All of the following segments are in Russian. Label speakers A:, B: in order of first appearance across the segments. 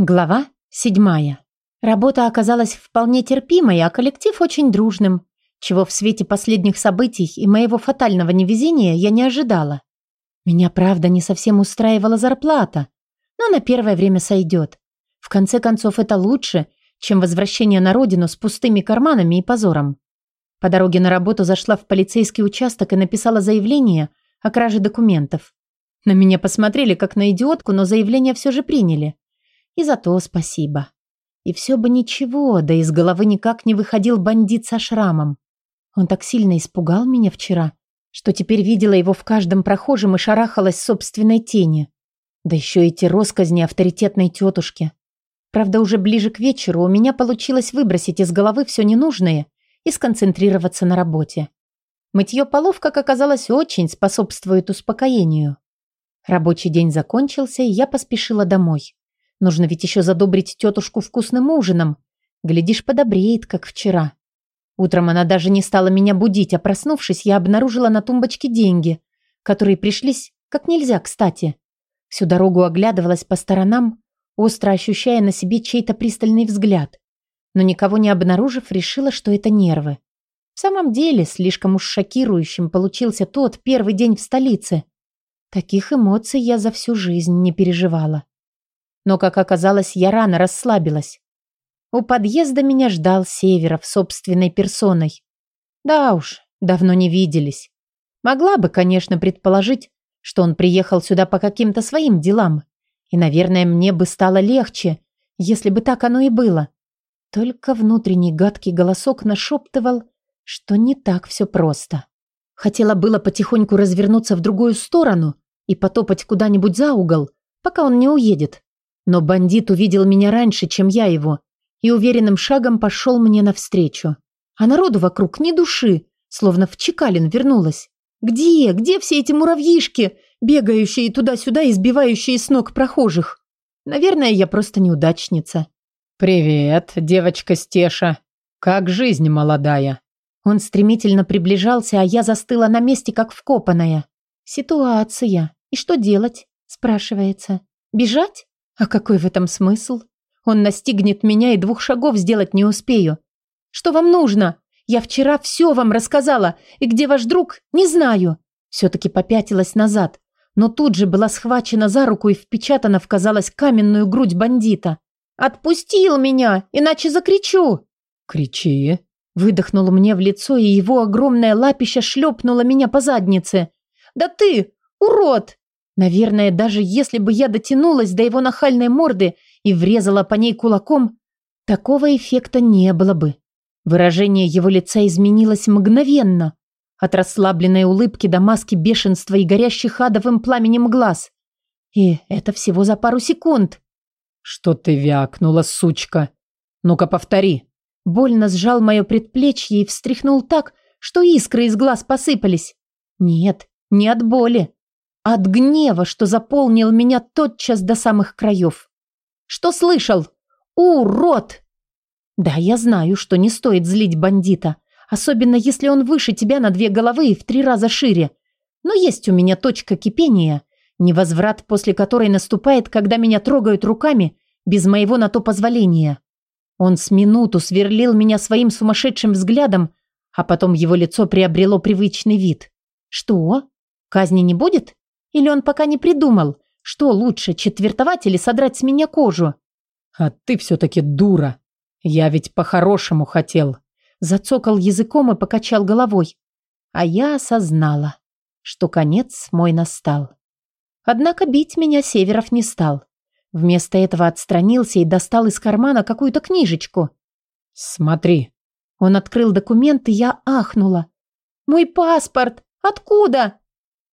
A: Глава седьмая. Работа оказалась вполне терпимой, а коллектив очень дружным, чего в свете последних событий и моего фатального невезения я не ожидала. Меня, правда, не совсем устраивала зарплата, но на первое время сойдет. В конце концов, это лучше, чем возвращение на родину с пустыми карманами и позором. По дороге на работу зашла в полицейский участок и написала заявление о краже документов. На меня посмотрели как на идиотку, но заявление все же приняли. И за то спасибо. И все бы ничего, да из головы никак не выходил бандит со шрамом. Он так сильно испугал меня вчера, что теперь видела его в каждом прохожем и шарахалась собственной тени. Да еще эти росказни авторитетной тетушки. Правда, уже ближе к вечеру у меня получилось выбросить из головы все ненужное и сконцентрироваться на работе. Мытье полов, как оказалось, очень способствует успокоению. Рабочий день закончился, и я поспешила домой. Нужно ведь еще задобрить тетушку вкусным ужином. Глядишь, подобреет, как вчера. Утром она даже не стала меня будить, а проснувшись, я обнаружила на тумбочке деньги, которые пришлись как нельзя кстати. Всю дорогу оглядывалась по сторонам, остро ощущая на себе чей-то пристальный взгляд. Но никого не обнаружив, решила, что это нервы. В самом деле, слишком уж шокирующим получился тот первый день в столице. Таких эмоций я за всю жизнь не переживала. Но, как оказалось, я рано расслабилась. У подъезда меня ждал Северов собственной персоной. Да уж, давно не виделись. Могла бы, конечно, предположить, что он приехал сюда по каким-то своим делам. И, наверное, мне бы стало легче, если бы так оно и было. Только внутренний гадкий голосок нашептывал, что не так все просто. Хотела было потихоньку развернуться в другую сторону и потопать куда-нибудь за угол, пока он не уедет. Но бандит увидел меня раньше, чем я его, и уверенным шагом пошел мне навстречу. А народу вокруг ни души, словно в Чекалин вернулась. Где, где все эти муравьишки, бегающие туда-сюда и сбивающие с ног прохожих? Наверное, я просто неудачница.
B: «Привет, девочка Стеша. Как жизнь молодая?»
A: Он стремительно приближался, а я застыла на месте, как вкопанная. «Ситуация. И что делать?» – спрашивается. «Бежать? А какой в этом смысл? Он настигнет меня и двух шагов сделать не успею. Что вам нужно? Я вчера все вам рассказала, и где ваш друг, не знаю. Все-таки попятилась назад, но тут же была схвачена за руку и впечатана в, казалось, каменную грудь бандита. «Отпустил меня, иначе закричу!»
B: «Кричи!»
A: Выдохнул мне в лицо, и его огромное лапище шлепнуло меня по заднице. «Да ты, урод!» Наверное, даже если бы я дотянулась до его нахальной морды и врезала по ней кулаком, такого эффекта не было бы. Выражение его лица изменилось мгновенно. От расслабленной улыбки до маски бешенства и горящих адовым пламенем глаз. И это всего за пару секунд.
B: «Что ты вякнула, сучка? Ну-ка повтори!»
A: Больно сжал мое предплечье и встряхнул так, что искры из глаз посыпались. Нет, не от боли. От гнева, что заполнил меня тотчас до самых краев. Что слышал? Урод! Да, я знаю, что не стоит злить бандита, особенно если он выше тебя на две головы и в три раза шире. Но есть у меня точка кипения, невозврат после которой наступает, когда меня трогают руками без моего на то позволения. Он с минуту сверлил меня своим сумасшедшим взглядом, а потом его лицо приобрело привычный вид. Что? Казни не будет? Или он пока не придумал, что лучше, четвертовать или содрать с меня кожу?
B: А ты все-таки дура. Я ведь по-хорошему хотел.
A: Зацокал языком и покачал головой. А я осознала, что конец мой настал. Однако бить меня Северов не стал. Вместо этого отстранился и достал из кармана какую-то книжечку.
B: «Смотри».
A: Он открыл документ, и я ахнула. «Мой паспорт! Откуда?»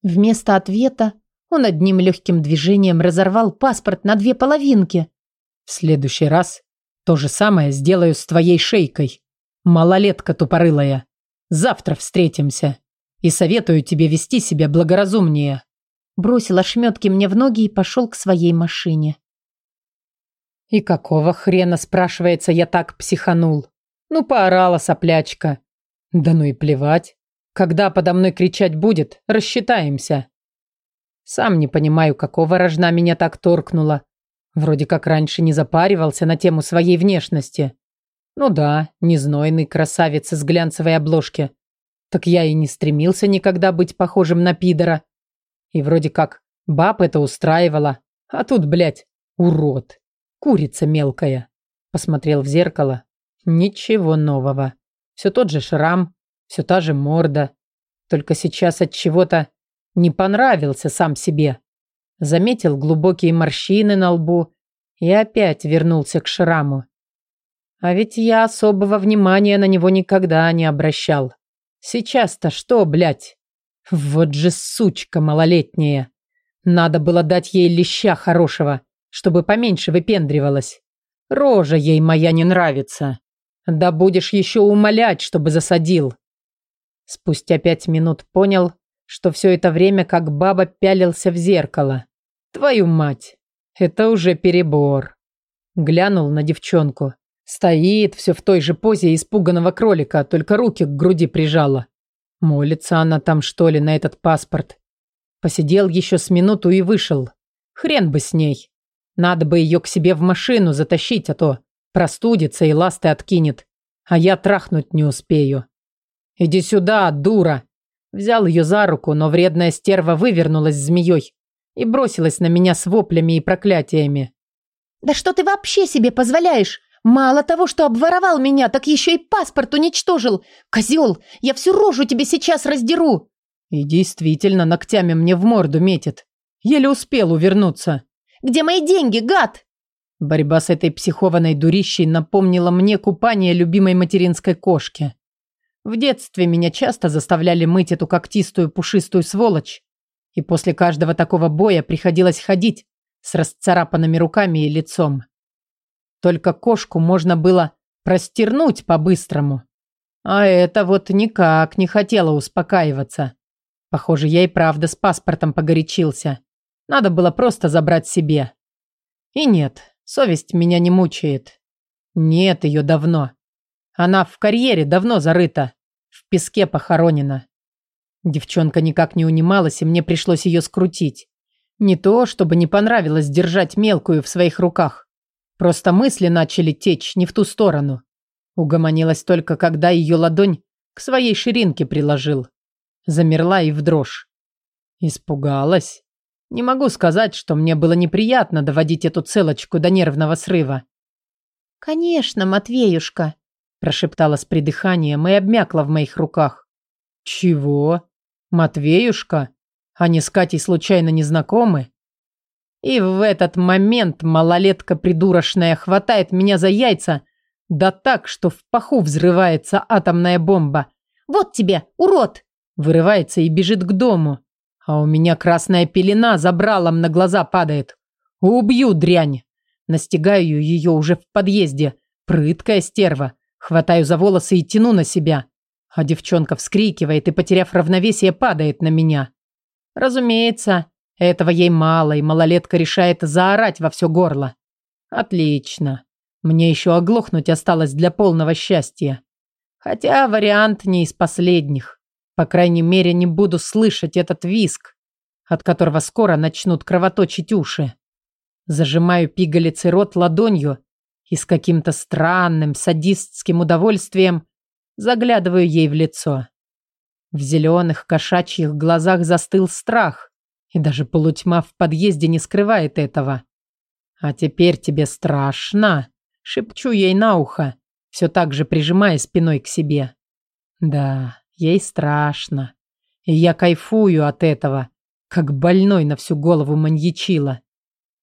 A: Вместо ответа он одним легким движением разорвал паспорт на две половинки.
B: «В следующий раз то же самое сделаю с твоей шейкой. Малолетка тупорылая. Завтра встретимся. И советую тебе вести себя благоразумнее».
A: Бросил ошметки мне в ноги и пошел к своей машине.
B: И какого хрена, спрашивается, я так психанул? Ну, поорала соплячка. Да ну и плевать. Когда подо мной кричать будет, рассчитаемся. Сам не понимаю, какого рожна меня так торкнуло. Вроде как раньше не запаривался на тему своей внешности. Ну да, незнойный красавец из глянцевой обложки. Так я и не стремился никогда быть похожим на пидора. И вроде как баб это устраивало. А тут, блядь, урод. Курица мелкая. Посмотрел в зеркало. Ничего нового. Все тот же шрам, все та же морда. Только сейчас от чего-то не понравился сам себе. Заметил глубокие морщины на лбу и опять вернулся к шраму. А ведь я особого внимания на него никогда не обращал. Сейчас-то что, блядь? Вот же сучка малолетняя. Надо было дать ей леща хорошего, чтобы поменьше выпендривалась. Рожа ей моя не нравится. Да будешь еще умолять, чтобы засадил. Спустя пять минут понял, что все это время как баба пялился в зеркало. Твою мать, это уже перебор. Глянул на девчонку. Стоит все в той же позе испуганного кролика, только руки к груди прижала. Молится она там, что ли, на этот паспорт. Посидел еще с минуту и вышел. Хрен бы с ней. Надо бы ее к себе в машину затащить, а то простудится и ласты откинет. А я трахнуть не успею. «Иди сюда, дура!» Взял ее за руку, но вредная стерва вывернулась змеей и бросилась на меня с воплями и проклятиями.
A: «Да что ты вообще себе позволяешь? Мало того, что обворовал меня, так еще и паспорт уничтожил. Козел, я всю рожу тебе сейчас раздеру.
B: И действительно ногтями мне в морду метит. Еле успел увернуться.
A: Где мои деньги, гад?
B: Борьба с этой психованной дурищей напомнила мне купание любимой материнской кошки. В детстве меня часто заставляли мыть эту когтистую пушистую сволочь, и после каждого такого боя приходилось ходить с расцарапанными руками и лицом. Только кошку можно было простернуть по-быстрому. А это вот никак не хотела успокаиваться. Похоже, я и правда с паспортом погорячился. Надо было просто забрать себе. И нет, совесть меня не мучает. Нет ее давно. Она в карьере давно зарыта, в песке похоронена. Девчонка никак не унималась, и мне пришлось ее скрутить. Не то, чтобы не понравилось держать мелкую в своих руках. Просто мысли начали течь не в ту сторону. Угомонилась только, когда ее ладонь к своей ширинке приложил. Замерла и в дрожь. Испугалась. Не могу сказать, что мне было неприятно доводить эту целочку до нервного срыва.
A: «Конечно, Матвеюшка», – прошептала с придыханием и обмякла в моих руках.
B: «Чего? Матвеюшка? Они с Катей случайно не знакомы?» И в этот момент малолетка придурочная хватает меня за яйца, да так, что в паху взрывается атомная бомба.
A: «Вот тебе, урод!»
B: Вырывается и бежит к дому. А у меня красная пелена забралом на глаза падает. Убью дрянь. Настигаю ее уже в подъезде. Прыткая стерва. Хватаю за волосы и тяну на себя. А девчонка вскрикивает и, потеряв равновесие, падает на меня. Разумеется, этого ей мало, и малолетка решает заорать во все горло. Отлично. Мне еще оглохнуть осталось для полного счастья. Хотя вариант не из последних. По крайней мере, не буду слышать этот виск, от которого скоро начнут кровоточить уши. Зажимаю пигалицей рот ладонью и с каким-то странным садистским удовольствием заглядываю ей в лицо. В зеленых кошачьих глазах застыл страх, и даже полутьма в подъезде не скрывает этого. А теперь тебе страшно, шепчу ей на ухо, все так же прижимая спиной к себе. Да, ей страшно. И я кайфую от этого, как больной на всю голову маньячила.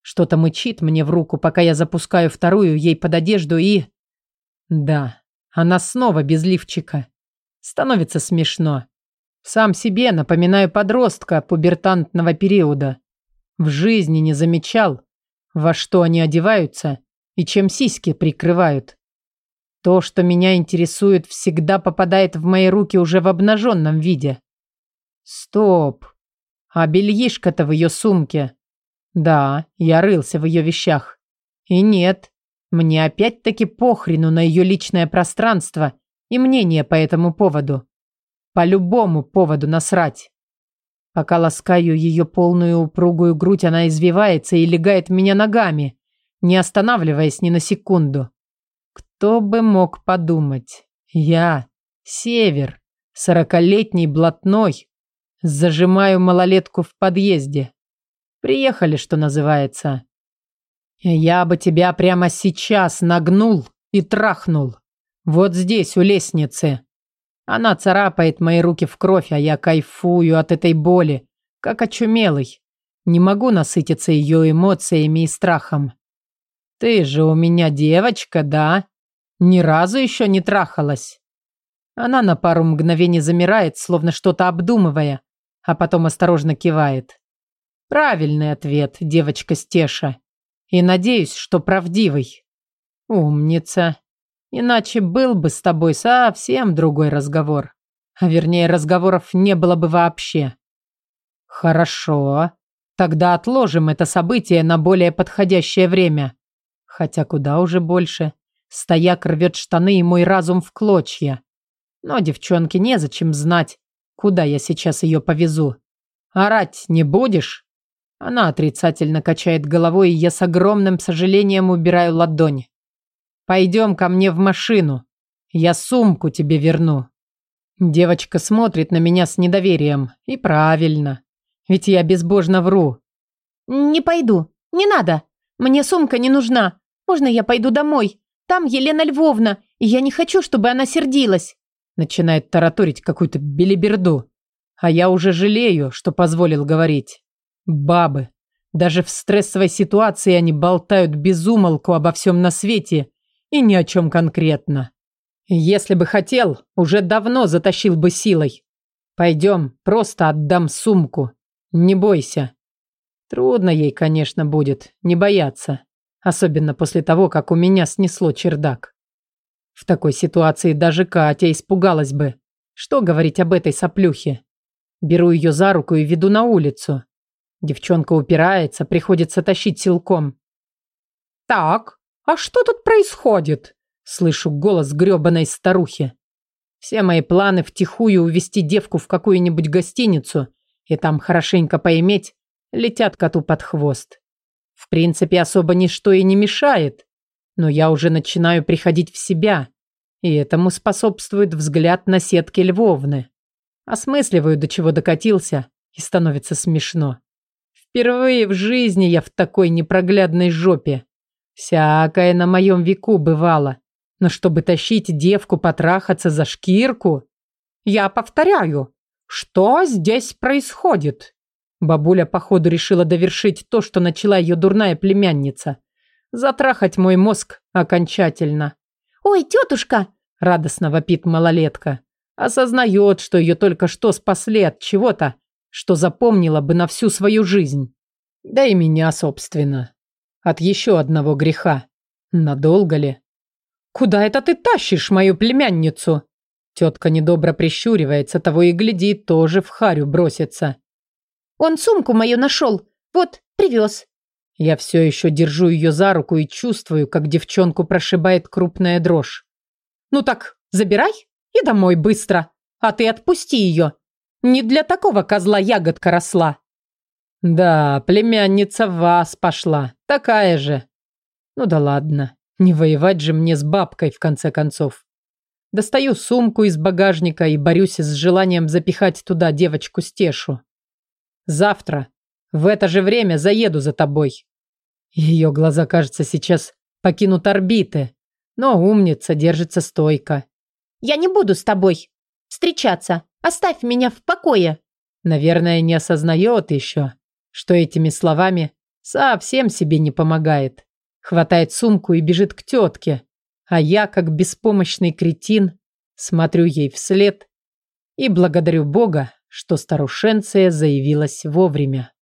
B: Что-то мычит мне в руку, пока я запускаю вторую ей под одежду и... Да, она снова без лифчика. Становится смешно. Сам себе напоминаю подростка пубертантного периода. В жизни не замечал, во что они одеваются и чем сиськи прикрывают. То, что меня интересует, всегда попадает в мои руки уже в обнаженном виде. Стоп. А бельишко-то в ее сумке. Да, я рылся в ее вещах. И нет, мне опять-таки похрену на ее личное пространство и мнение по этому поводу. По любому поводу насрать. Пока ласкаю ее полную упругую грудь, она извивается и легает меня ногами, не останавливаясь ни на секунду. Кто бы мог подумать? Я, Север, сорокалетний блатной, зажимаю малолетку в подъезде. Приехали, что называется. Я бы тебя прямо сейчас нагнул и трахнул. Вот здесь, у лестницы. Она царапает мои руки в кровь, а я кайфую от этой боли, как очумелый. Не могу насытиться ее эмоциями и страхом. Ты же у меня девочка, да? Ни разу еще не трахалась. Она на пару мгновений замирает, словно что-то обдумывая, а потом осторожно кивает. Правильный ответ, девочка Стеша. И надеюсь, что правдивый. Умница. Иначе был бы с тобой совсем другой разговор. А вернее, разговоров не было бы вообще. Хорошо. Тогда отложим это событие на более подходящее время. Хотя куда уже больше. Стояк рвет штаны и мой разум в клочья. Но девчонке незачем знать, куда я сейчас ее повезу. Орать не будешь? Она отрицательно качает головой, и я с огромным сожалением убираю ладонь. Пойдем ко мне в машину. Я сумку тебе верну. Девочка смотрит на меня с недоверием. И правильно. Ведь я безбожно вру.
A: Не пойду. Не надо. Мне сумка не нужна. Можно я пойду домой? Там Елена Львовна, и я не хочу, чтобы она сердилась.
B: Начинает тараторить какую-то белиберду. А я уже жалею, что позволил говорить. Бабы. Даже в стрессовой ситуации они болтают без умолку обо всем на свете и ни о чем конкретно. Если бы хотел, уже давно затащил бы силой. Пойдем, просто отдам сумку. Не бойся. Трудно ей, конечно, будет, не бояться. Особенно после того, как у меня снесло чердак. В такой ситуации даже Катя испугалась бы. Что говорить об этой соплюхе? Беру ее за руку и веду на улицу. Девчонка упирается, приходится тащить силком. «Так, а что тут происходит?» Слышу голос грёбаной старухи. Все мои планы втихую увести девку в какую-нибудь гостиницу и там хорошенько поиметь летят коту под хвост. В принципе, особо ничто и не мешает. Но я уже начинаю приходить в себя. И этому способствует взгляд на сетки Львовны. Осмысливаю, до чего докатился, и становится смешно. Впервые в жизни я в такой непроглядной жопе. Всякое на моем веку бывало. Но чтобы тащить девку потрахаться за шкирку... Я повторяю, что здесь происходит? Бабуля, походу, решила довершить то, что начала ее дурная племянница. Затрахать мой мозг окончательно.
A: «Ой, тетушка!»
B: – радостно вопит малолетка. Осознает, что ее только что спасли от чего-то, что запомнила бы на всю свою жизнь. Да и меня, собственно. От еще одного греха. Надолго ли? «Куда это ты тащишь мою племянницу?» Тетка недобро прищуривается, того и глядит, тоже в харю бросится.
A: Он сумку мою нашел. Вот, привез».
B: Я все еще держу ее за руку и чувствую, как девчонку прошибает крупная дрожь. «Ну так, забирай и домой быстро, а ты отпусти ее. Не для такого козла ягодка росла». «Да, племянница вас пошла, такая же». «Ну да ладно, не воевать же мне с бабкой в конце концов». Достаю сумку из багажника и борюсь с желанием запихать туда девочку Стешу. Завтра в это же время заеду за тобой. Ее глаза, кажется, сейчас покинут орбиты, но умница держится стойко.
A: Я не буду с тобой встречаться. Оставь меня в покое.
B: Наверное, не осознает еще, что этими словами совсем себе не помогает. Хватает сумку и бежит к тетке, а я, как беспомощный кретин, смотрю ей вслед и благодарю Бога, что старушенция заявилась вовремя.